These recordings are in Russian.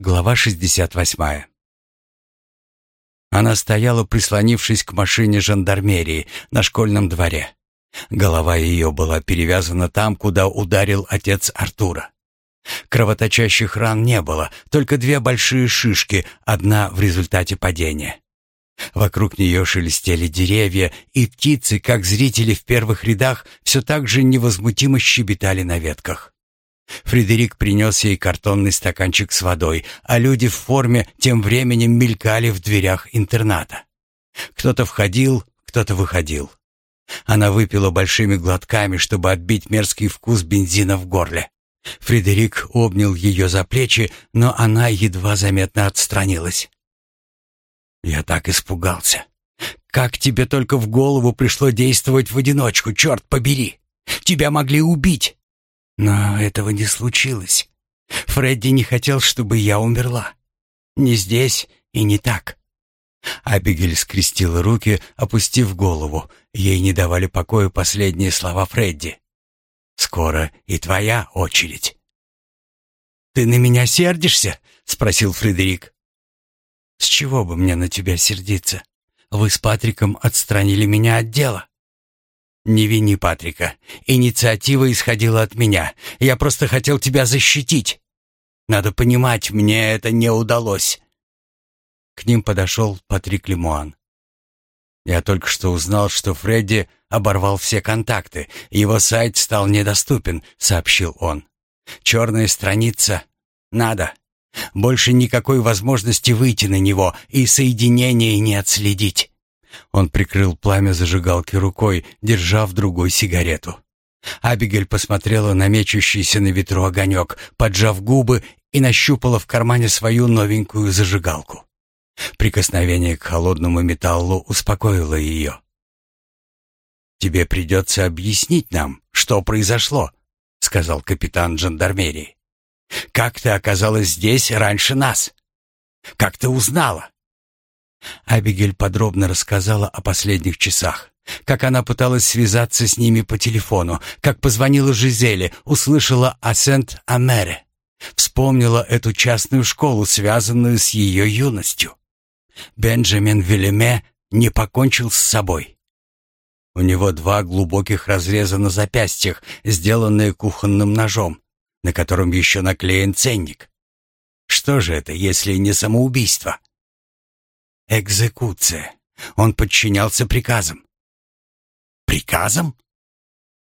Глава 68. Она стояла, прислонившись к машине жандармерии на школьном дворе. Голова ее была перевязана там, куда ударил отец Артура. Кровоточащих ран не было, только две большие шишки, одна в результате падения. Вокруг нее шелестели деревья, и птицы, как зрители в первых рядах, все так же невозмутимо щебетали на ветках. Фредерик принес ей картонный стаканчик с водой, а люди в форме тем временем мелькали в дверях интерната. Кто-то входил, кто-то выходил. Она выпила большими глотками, чтобы отбить мерзкий вкус бензина в горле. Фредерик обнял ее за плечи, но она едва заметно отстранилась. «Я так испугался. Как тебе только в голову пришло действовать в одиночку, черт побери! Тебя могли убить!» Но этого не случилось. Фредди не хотел, чтобы я умерла. Не здесь и не так. Абигель скрестила руки, опустив голову. Ей не давали покоя последние слова Фредди. «Скоро и твоя очередь». «Ты на меня сердишься?» — спросил Фредерик. «С чего бы мне на тебя сердиться? Вы с Патриком отстранили меня от дела. «Не вини Патрика. Инициатива исходила от меня. Я просто хотел тебя защитить. Надо понимать, мне это не удалось». К ним подошел Патрик Лемуан. «Я только что узнал, что Фредди оборвал все контакты. Его сайт стал недоступен», — сообщил он. «Черная страница. Надо. Больше никакой возможности выйти на него и соединение не отследить». Он прикрыл пламя зажигалки рукой, держа в другой сигарету. Абигель посмотрела на мечущийся на ветру огонек, поджав губы и нащупала в кармане свою новенькую зажигалку. Прикосновение к холодному металлу успокоило ее. «Тебе придется объяснить нам, что произошло», — сказал капитан жандармерии. «Как ты оказалась здесь раньше нас? Как ты узнала?» Абигель подробно рассказала о последних часах. Как она пыталась связаться с ними по телефону, как позвонила Жизели, услышала о Сент-Амере. Вспомнила эту частную школу, связанную с ее юностью. Бенджамин Вильяме не покончил с собой. У него два глубоких разреза на запястьях, сделанные кухонным ножом, на котором еще наклеен ценник. Что же это, если не самоубийство? Экзекуция. Он подчинялся приказам. Приказам?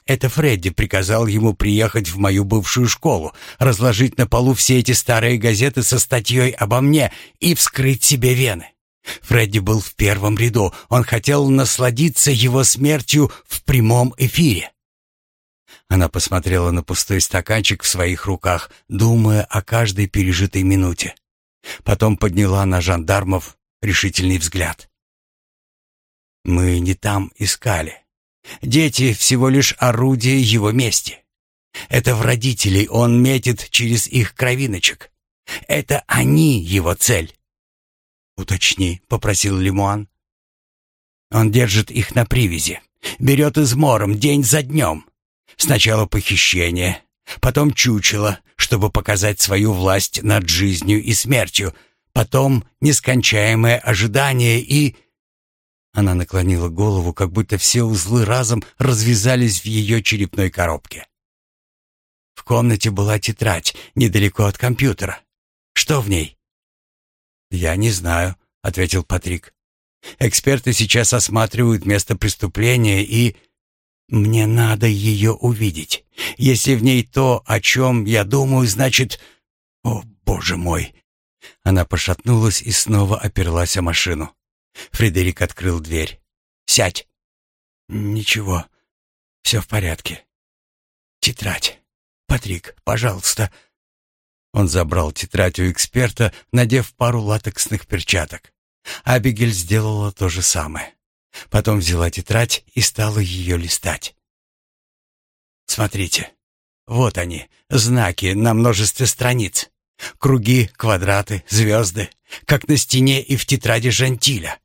Это Фредди приказал ему приехать в мою бывшую школу, разложить на полу все эти старые газеты со статьей обо мне и вскрыть себе вены. Фредди был в первом ряду. Он хотел насладиться его смертью в прямом эфире. Она посмотрела на пустой стаканчик в своих руках, думая о каждой пережитой минуте. Потом подняла на жандармов решительный взгляд. Мы не там искали. Дети всего лишь орудие его мести. Это в родителей он метит через их кровиночек. Это они его цель. «Уточни», — попросил Лимуан. Он держит их на привязи, берет измором день за днем. Сначала похищение, потом чучело, чтобы показать свою власть над жизнью и смертью, Потом нескончаемое ожидание и... Она наклонила голову, как будто все узлы разом развязались в ее черепной коробке. В комнате была тетрадь, недалеко от компьютера. Что в ней? «Я не знаю», — ответил Патрик. «Эксперты сейчас осматривают место преступления и...» «Мне надо ее увидеть. Если в ней то, о чем я думаю, значит...» «О, боже мой!» Она пошатнулась и снова оперлась о машину. Фредерик открыл дверь. «Сядь!» «Ничего, все в порядке. Тетрадь. Патрик, пожалуйста». Он забрал тетрадь у эксперта, надев пару латексных перчаток. Абигель сделала то же самое. Потом взяла тетрадь и стала ее листать. «Смотрите, вот они, знаки на множестве страниц. Круги, квадраты, звезды, как на стене и в тетради Жантиля.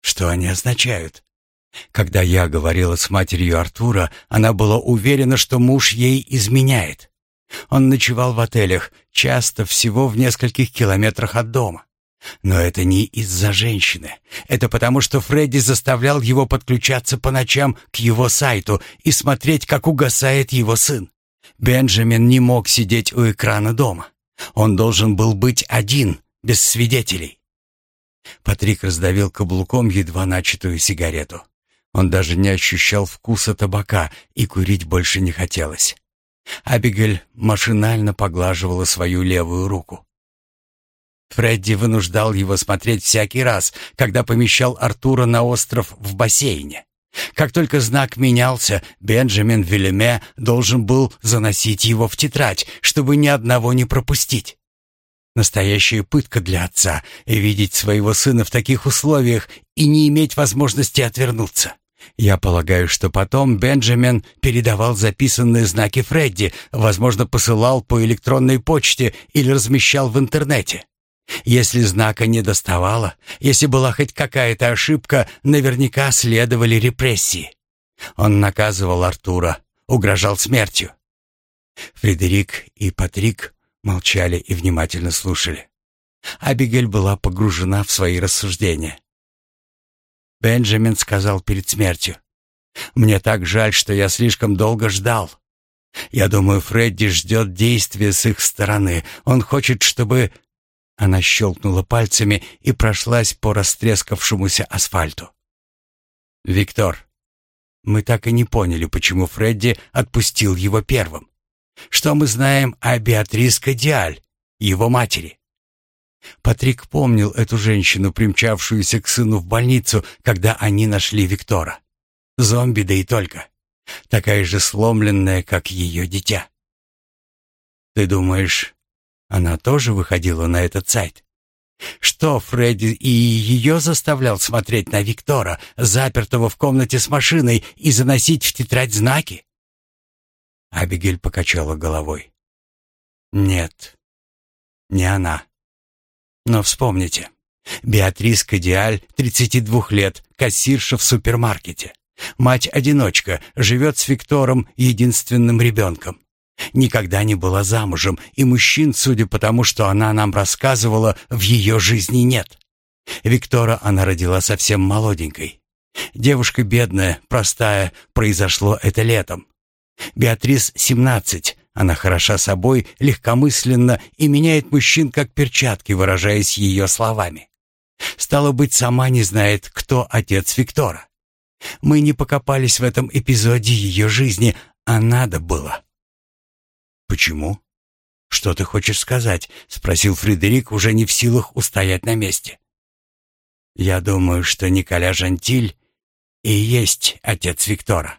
Что они означают? Когда я говорила с матерью Артура, она была уверена, что муж ей изменяет. Он ночевал в отелях, часто всего в нескольких километрах от дома. Но это не из-за женщины. Это потому, что Фредди заставлял его подключаться по ночам к его сайту и смотреть, как угасает его сын. Бенджамин не мог сидеть у экрана дома. Он должен был быть один, без свидетелей. Патрик раздавил каблуком едва начатую сигарету. Он даже не ощущал вкуса табака, и курить больше не хотелось. Абигель машинально поглаживала свою левую руку. Фредди вынуждал его смотреть всякий раз, когда помещал Артура на остров в бассейне. Как только знак менялся, Бенджамин Вильме должен был заносить его в тетрадь, чтобы ни одного не пропустить. Настоящая пытка для отца — видеть своего сына в таких условиях и не иметь возможности отвернуться. Я полагаю, что потом Бенджамин передавал записанные знаки Фредди, возможно, посылал по электронной почте или размещал в интернете. Если знака не доставало, если была хоть какая-то ошибка, наверняка следовали репрессии. Он наказывал Артура, угрожал смертью. Фредерик и Патрик молчали и внимательно слушали. Абигель была погружена в свои рассуждения. Бенджамин сказал перед смертью. «Мне так жаль, что я слишком долго ждал. Я думаю, Фредди ждет действия с их стороны. Он хочет, чтобы она щелкнула пальцами и прошлась по растрескавшемуся асфальту. «Виктор, мы так и не поняли, почему Фредди отпустил его первым. Что мы знаем о Беатрис Кадиаль, его матери?» Патрик помнил эту женщину, примчавшуюся к сыну в больницу, когда они нашли Виктора. Зомби, да и только. Такая же сломленная, как ее дитя. «Ты думаешь, она тоже выходила на этот сайт. Что, Фредди и ее заставлял смотреть на Виктора, запертого в комнате с машиной, и заносить в тетрадь знаки? Абигель покачала головой. Нет, не она. Но вспомните. Беатрис Кадиаль, 32 лет, кассирша в супермаркете. Мать-одиночка, живет с Виктором, единственным ребенком. Никогда не была замужем, и мужчин, судя по тому, что она нам рассказывала, в ее жизни нет. Виктора она родила совсем молоденькой. Девушка бедная, простая, произошло это летом. Беатрис 17, она хороша собой, легкомысленно и меняет мужчин как перчатки, выражаясь ее словами. Стало быть, сама не знает, кто отец Виктора. Мы не покопались в этом эпизоде ее жизни, а надо было. «Почему?» «Что ты хочешь сказать?» — спросил Фредерик, уже не в силах устоять на месте. «Я думаю, что Николя Жантиль и есть отец Виктора».